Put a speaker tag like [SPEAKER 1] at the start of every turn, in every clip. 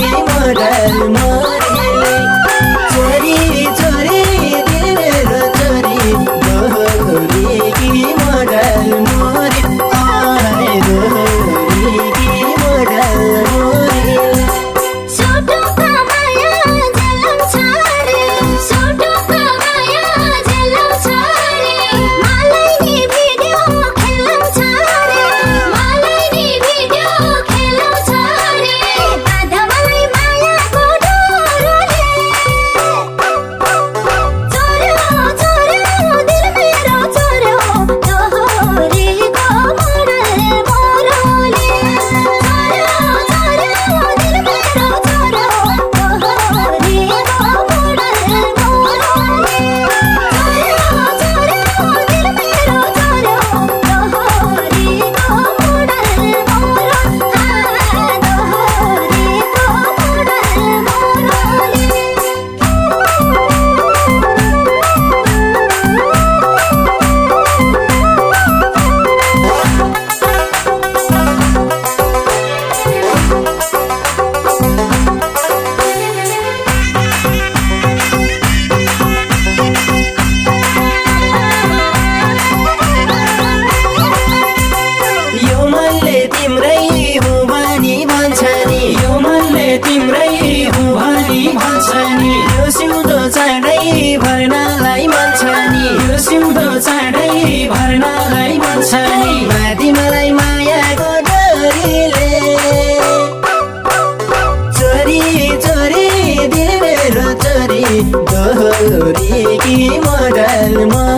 [SPEAKER 1] murder, no चाँडै भर्नालाई मन छ नि। यो सिउँदो चाँडै भर्नालाई मन छ नि। माथि मलाई मायाको डोरीले चोरी चोरी दिल मेरो चोरी। दोहोरी कि
[SPEAKER 2] मदल म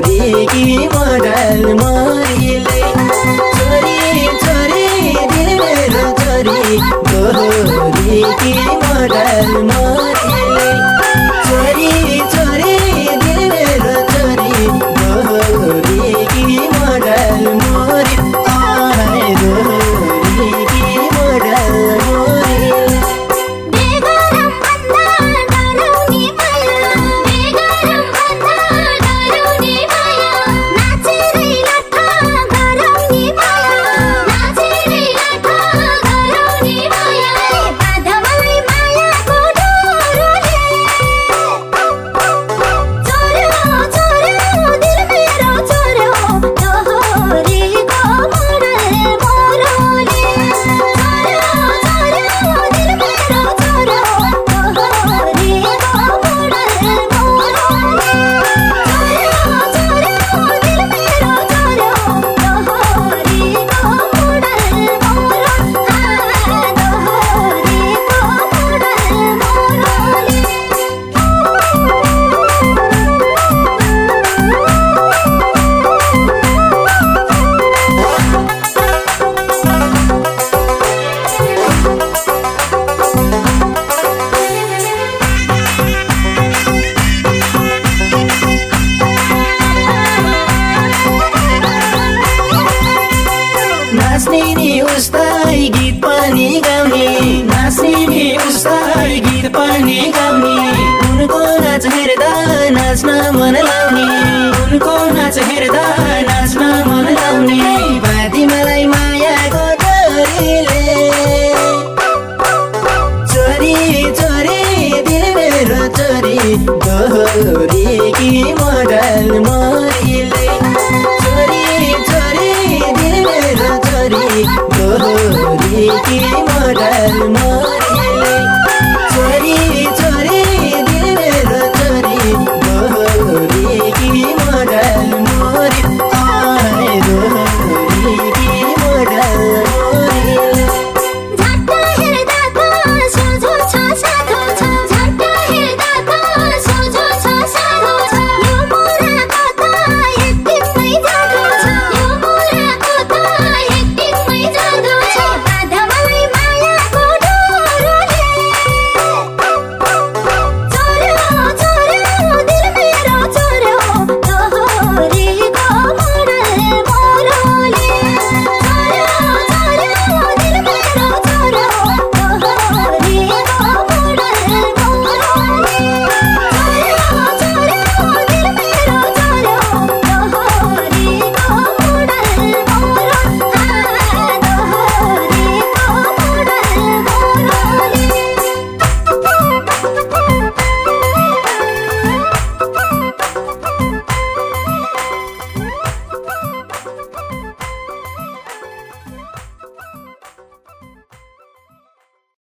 [SPEAKER 2] Madrid. नाच्ने उस्तै गीत पनि गाउने। नाच्ने नि उस्तै गीत पनि गाउने। उनको नाच हेर्दा नाच्न मन लाउने। उनको नाच हेर्दा नाच्न मन लाउने। Pinky